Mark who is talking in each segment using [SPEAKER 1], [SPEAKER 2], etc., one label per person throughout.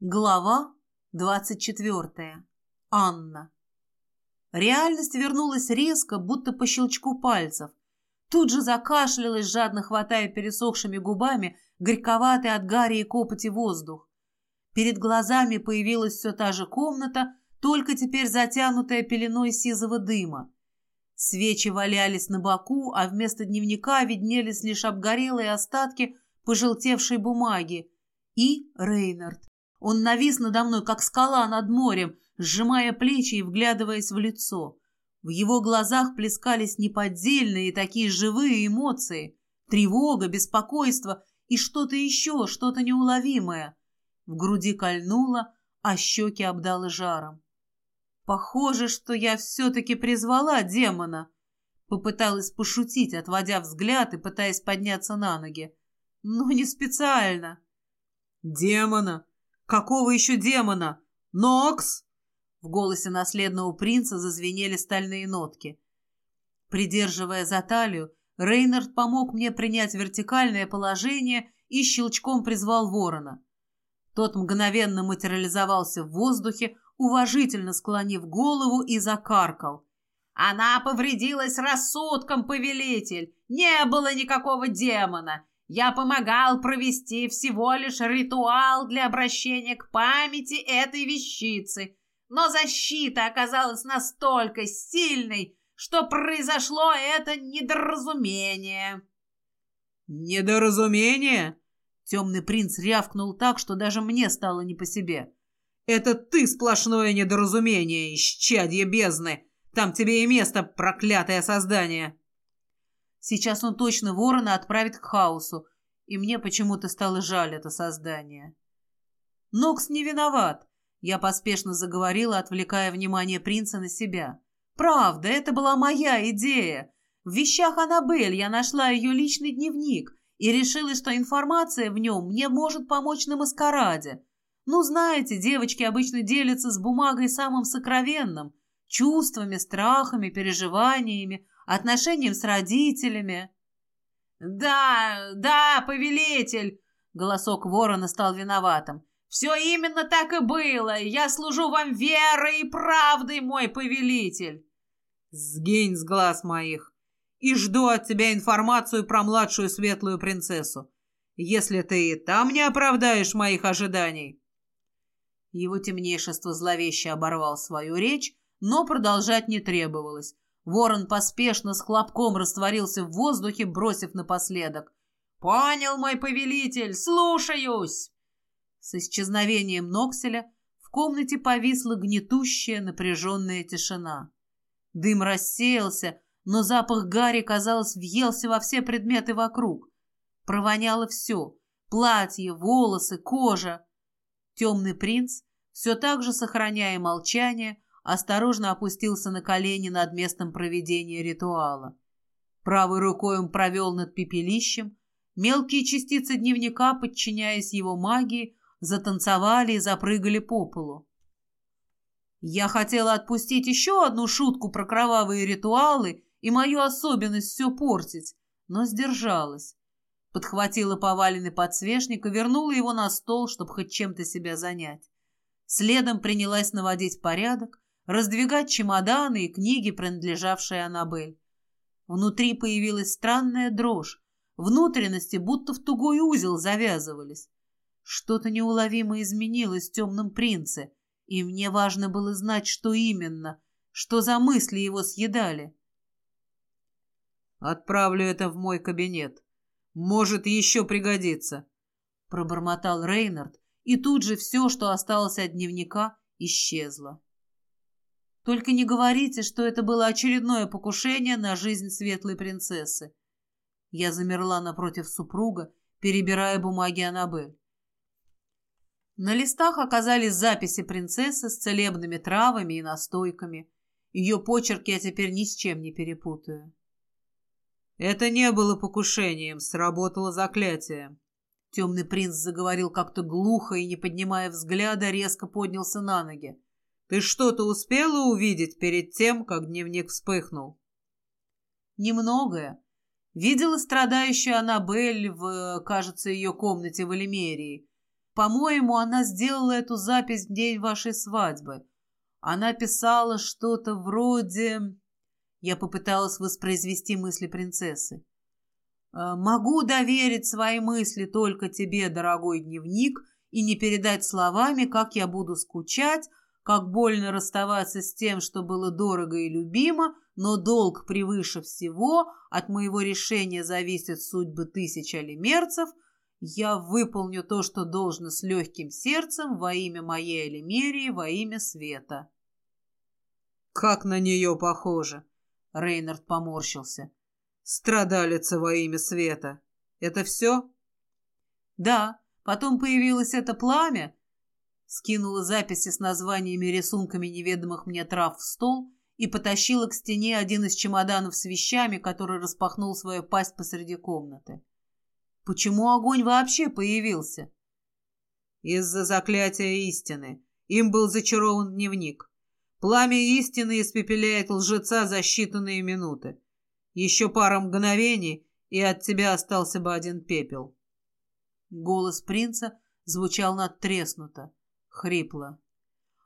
[SPEAKER 1] Глава двадцать четвертая. Анна. Реальность вернулась резко, будто по щелчку пальцев. Тут же закашлялась, жадно хватая пересохшими губами горьковатый от гари и копоти воздух. Перед глазами появилась все та же комната, только теперь затянутая пеленой сизого дыма. Свечи валялись на боку, а вместо дневника виднелись лишь обгорелые остатки пожелтевшей бумаги. И Рейнард. Он навис надо мной, как скала над морем, сжимая плечи и вглядываясь в лицо. В его глазах плескались неподдельные такие живые эмоции. Тревога, беспокойство и что-то еще, что-то неуловимое. В груди кольнуло, а щеки обдало жаром. Похоже, что я все-таки призвала демона. Попыталась пошутить, отводя взгляд и пытаясь подняться на ноги. Но не специально.
[SPEAKER 2] «Демона!» «Какого еще демона? Нокс!»
[SPEAKER 1] В голосе наследного принца зазвенели стальные нотки. Придерживая за талию, Рейнард помог мне принять вертикальное положение и щелчком призвал ворона. Тот мгновенно материализовался в воздухе, уважительно склонив голову и закаркал. «Она повредилась рассудком, повелитель! Не было никакого демона! Я помогал провести всего лишь ритуал для обращения к памяти этой вещицы, но защита оказалась настолько сильной, что произошло это недоразумение.
[SPEAKER 2] «Недоразумение?»
[SPEAKER 1] Темный принц рявкнул так, что даже мне стало не по себе.
[SPEAKER 2] «Это ты сплошное недоразумение, исчадье бездны! Там тебе и место, проклятое создание!»
[SPEAKER 1] Сейчас он точно ворона отправит к хаосу, и мне почему-то стало жаль это создание. Нокс не виноват, я поспешно заговорила, отвлекая внимание принца на себя. Правда, это была моя идея. В вещах Аннабель я нашла ее личный дневник и решила, что информация в нем мне может помочь на маскараде. Ну, знаете, девочки обычно делятся с бумагой самым сокровенным – чувствами, страхами, переживаниями, отношениям с родителями. «Да, да, повелитель!» — голосок ворона стал виноватым. «Все именно так и было. Я служу вам верой и правдой, мой повелитель!»
[SPEAKER 2] «Сгинь с глаз моих и жду от тебя информацию про младшую светлую принцессу, если ты и там не оправдаешь моих ожиданий».
[SPEAKER 1] Его темнейшество зловеще оборвал свою речь, но продолжать не требовалось. Ворон поспешно с хлопком растворился в воздухе, бросив напоследок. «Понял, мой повелитель, слушаюсь!» С исчезновением Нокселя в комнате повисла гнетущая напряженная тишина. Дым рассеялся, но запах гари, казалось, въелся во все предметы вокруг. Провоняло все — платье, волосы, кожа. Темный принц, все так же сохраняя молчание, осторожно опустился на колени над местом проведения ритуала. Правой рукой он провел над пепелищем. Мелкие частицы дневника, подчиняясь его магии, затанцевали и запрыгали по полу. Я хотела отпустить еще одну шутку про кровавые ритуалы и мою особенность все портить, но сдержалась. Подхватила поваленный подсвечник и вернула его на стол, чтобы хоть чем-то себя занять. Следом принялась наводить порядок, раздвигать чемоданы и книги, принадлежавшие Аннабель. Внутри появилась странная дрожь, внутренности будто в тугой узел завязывались. Что-то неуловимо изменилось в темном принце, и мне важно было знать, что именно, что за мысли его съедали.
[SPEAKER 2] «Отправлю это в мой кабинет. Может, еще пригодится», — пробормотал Рейнард, и тут же все, что осталось от дневника, исчезло.
[SPEAKER 1] Только не говорите, что это было очередное покушение на жизнь светлой принцессы. Я замерла напротив супруга, перебирая бумаги Аннабель. На листах оказались записи принцессы с целебными травами и настойками. Ее почерк я теперь ни с чем не перепутаю.
[SPEAKER 2] «Это не было покушением, сработало заклятие».
[SPEAKER 1] Темный принц заговорил как-то глухо и, не поднимая взгляда, резко поднялся на ноги.
[SPEAKER 2] Ты что-то успела увидеть перед тем, как дневник вспыхнул?
[SPEAKER 1] Немногое. Видела страдающую Аннабель в, кажется, ее комнате в Элимерии. По-моему, она сделала эту запись в день вашей свадьбы. Она писала что-то вроде... Я попыталась воспроизвести мысли принцессы. «Э, «Могу доверить свои мысли только тебе, дорогой дневник, и не передать словами, как я буду скучать, как больно расставаться с тем, что было дорого и любимо, но долг превыше всего, от моего решения зависит судьбы тысяч алимерцев, я выполню то, что должно с легким сердцем во имя моей Алимерии, во имя света.
[SPEAKER 2] «Как на нее похоже!»
[SPEAKER 1] Рейнард поморщился.
[SPEAKER 2] «Страдалица во имя света. Это все?»
[SPEAKER 1] «Да. Потом появилось это пламя». Скинула записи с названиями рисунками неведомых мне трав в стол и потащила к стене один из чемоданов с вещами, который распахнул свою пасть посреди комнаты. Почему огонь вообще появился?
[SPEAKER 2] Из-за заклятия истины. Им был зачарован дневник. Пламя истины испепеляет лжеца за считанные минуты. Еще пара мгновений, и от тебя остался бы один пепел.
[SPEAKER 1] Голос принца звучал надтреснуто, хрипло.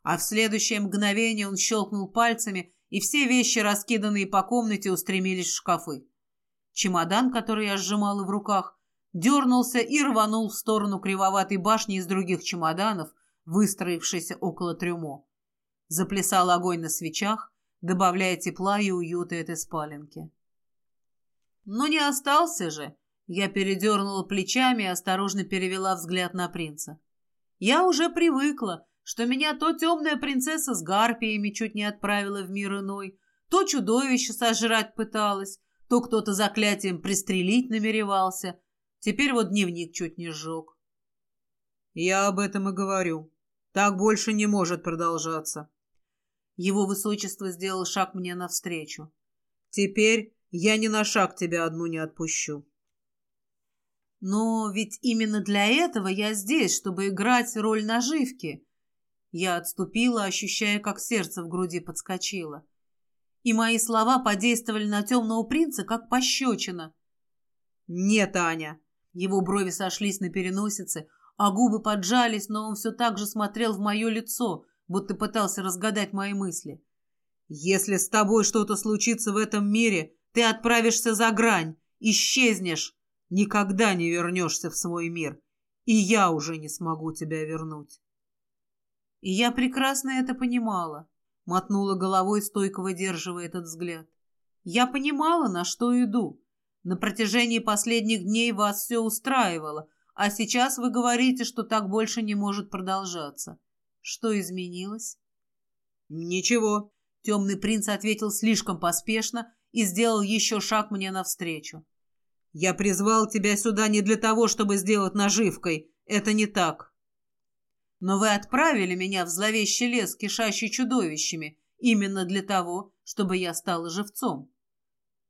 [SPEAKER 1] А в следующее мгновение он щелкнул пальцами, и все вещи, раскиданные по комнате, устремились в шкафы. Чемодан, который я сжимала в руках, дернулся и рванул в сторону кривоватой башни из других чемоданов, выстроившейся около трюмо. Заплясал огонь на свечах, добавляя тепла и уюта этой спаленки. Но не остался же. Я передернула плечами и осторожно перевела взгляд на принца. Я уже привыкла, что меня то темная принцесса с гарпиями чуть не отправила в мир иной, то чудовище сожрать пыталась, то кто-то заклятием пристрелить намеревался. Теперь вот дневник чуть не сжег.
[SPEAKER 2] Я об этом и говорю. Так больше не может продолжаться.
[SPEAKER 1] Его высочество сделал шаг мне навстречу.
[SPEAKER 2] Теперь я ни на шаг тебя одну не отпущу.
[SPEAKER 1] Но ведь именно для этого я здесь, чтобы играть роль наживки. Я отступила, ощущая, как сердце в груди подскочило. И мои слова подействовали на темного принца, как пощечина.
[SPEAKER 2] «Нет, Аня!»
[SPEAKER 1] Его брови сошлись на переносице, а губы поджались, но он все так же смотрел в мое лицо, будто пытался разгадать мои мысли.
[SPEAKER 2] «Если с тобой что-то случится в этом мире, ты отправишься за грань, исчезнешь, никогда не вернешься в свой мир, и я уже не смогу тебя вернуть».
[SPEAKER 1] И я прекрасно это понимала, мотнула головой, стойко выдерживая этот взгляд. Я понимала, на что иду. На протяжении последних дней вас все устраивало, а сейчас вы говорите, что так больше не может продолжаться. Что изменилось?
[SPEAKER 2] Ничего.
[SPEAKER 1] Темный принц ответил слишком поспешно и сделал еще шаг мне навстречу.
[SPEAKER 2] Я призвал тебя сюда не для того, чтобы сделать наживкой. Это не так.
[SPEAKER 1] Но вы отправили меня в зловещий лес, кишащий чудовищами, именно для того, чтобы я стала живцом.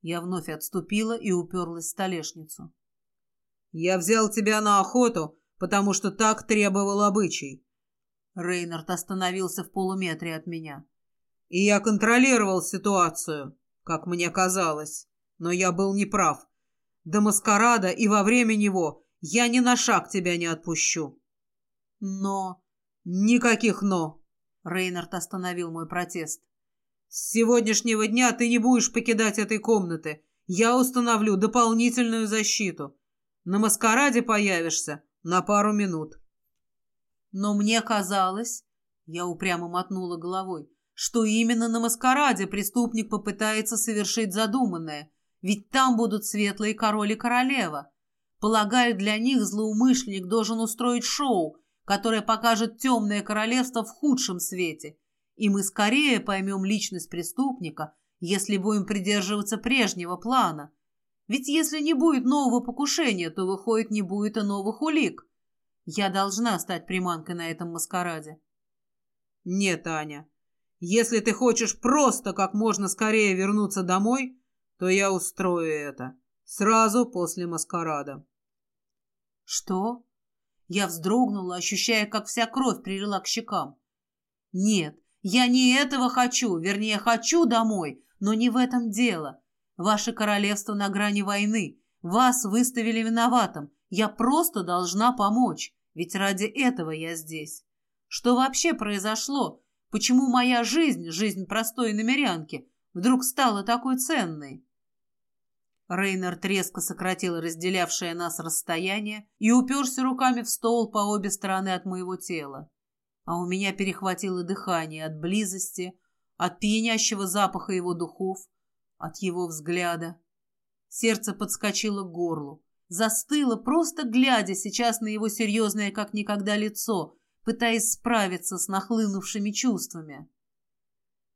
[SPEAKER 1] Я вновь отступила и уперлась в столешницу.
[SPEAKER 2] «Я взял тебя на охоту, потому что так требовал обычай».
[SPEAKER 1] Рейнард остановился в полуметре от меня.
[SPEAKER 2] «И я контролировал ситуацию, как мне казалось, но я был неправ. До маскарада и во время него я ни на шаг тебя не отпущу».
[SPEAKER 1] Но...
[SPEAKER 2] Никаких «но».
[SPEAKER 1] Рейнард остановил мой протест.
[SPEAKER 2] С сегодняшнего дня ты не будешь покидать этой комнаты. Я установлю дополнительную защиту. На маскараде появишься на пару минут.
[SPEAKER 1] Но мне казалось, я упрямо мотнула головой, что именно на маскараде преступник попытается совершить задуманное, ведь там будут светлые король и королева. Полагаю, для них злоумышленник должен устроить шоу, которое покажет темное королевство в худшем свете, и мы скорее поймем личность преступника, если будем придерживаться прежнего плана. Ведь если не будет нового покушения, то, выходит, не будет и новых улик. Я должна стать приманкой на этом маскараде.
[SPEAKER 2] Нет, Аня. Если ты хочешь просто как можно скорее вернуться домой, то я устрою это. Сразу после маскарада.
[SPEAKER 1] Что? Я вздрогнула, ощущая, как вся кровь прилила к щекам. «Нет, я не этого хочу, вернее, хочу домой, но не в этом дело. Ваше королевство на грани войны. Вас выставили виноватым. Я просто должна помочь. Ведь ради этого я здесь. Что вообще произошло? Почему моя жизнь, жизнь простой намерянки, вдруг стала такой ценной? Рейнер резко сократил разделявшее нас расстояние и уперся руками в стол по обе стороны от моего тела. А у меня перехватило дыхание от близости, от пьянящего запаха его духов, от его взгляда. Сердце подскочило к горлу, застыло, просто глядя сейчас на его серьезное как никогда лицо, пытаясь справиться с нахлынувшими чувствами.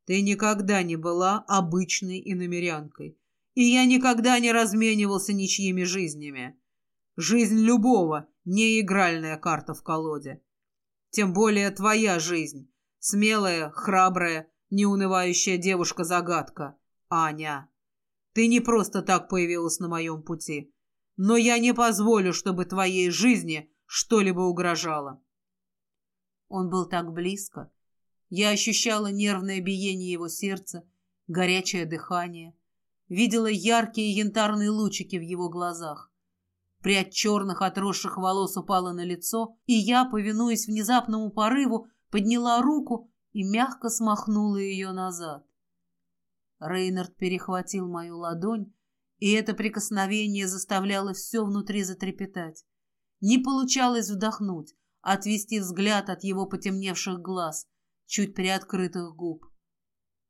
[SPEAKER 2] «Ты никогда не была обычной иномерянкой, и я никогда не разменивался ничьими жизнями. Жизнь любого — не игральная карта в колоде. Тем более твоя жизнь, смелая, храбрая, неунывающая девушка-загадка, Аня. Ты не просто так появилась на моем пути, но я не позволю, чтобы твоей жизни что-либо угрожало.
[SPEAKER 1] Он был так близко. Я ощущала нервное биение его сердца, горячее дыхание. Видела яркие янтарные лучики в его глазах. Прядь черных отросших волос упала на лицо, и я, повинуясь внезапному порыву, подняла руку и мягко смахнула ее назад. Рейнард перехватил мою ладонь, и это прикосновение заставляло все внутри затрепетать. Не получалось вдохнуть, отвести взгляд от его потемневших глаз, чуть приоткрытых губ.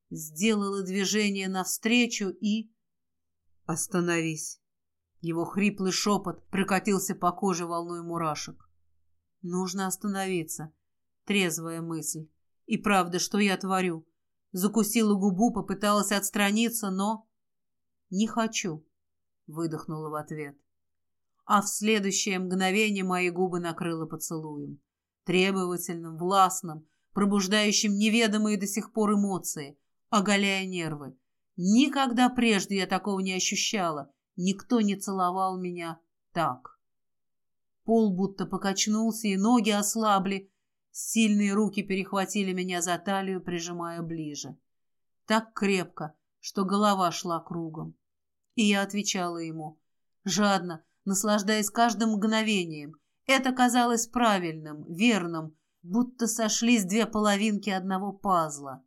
[SPEAKER 1] Сделала движение навстречу и...
[SPEAKER 2] «Остановись!»
[SPEAKER 1] Его хриплый шепот прокатился по коже волной мурашек. «Нужно остановиться!» Трезвая мысль. И правда, что я творю? Закусила губу, попыталась отстраниться, но... «Не хочу!» — выдохнула в ответ а в следующее мгновение мои губы накрыло поцелуем. Требовательным, властным, пробуждающим неведомые до сих пор эмоции, оголяя нервы. Никогда прежде я такого не ощущала. Никто не целовал меня так. Пол будто покачнулся, и ноги ослабли. Сильные руки перехватили меня за талию, прижимая ближе. Так крепко, что голова шла кругом. И я отвечала ему. Жадно, наслаждаясь каждым мгновением. Это казалось правильным, верным, будто сошлись две половинки одного пазла.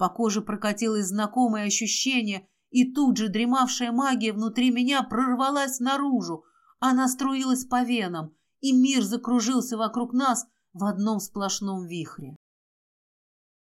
[SPEAKER 1] По коже прокатилось знакомое ощущение, и тут же дремавшая магия внутри меня прорвалась наружу. Она струилась по венам, и мир закружился вокруг нас в одном сплошном вихре.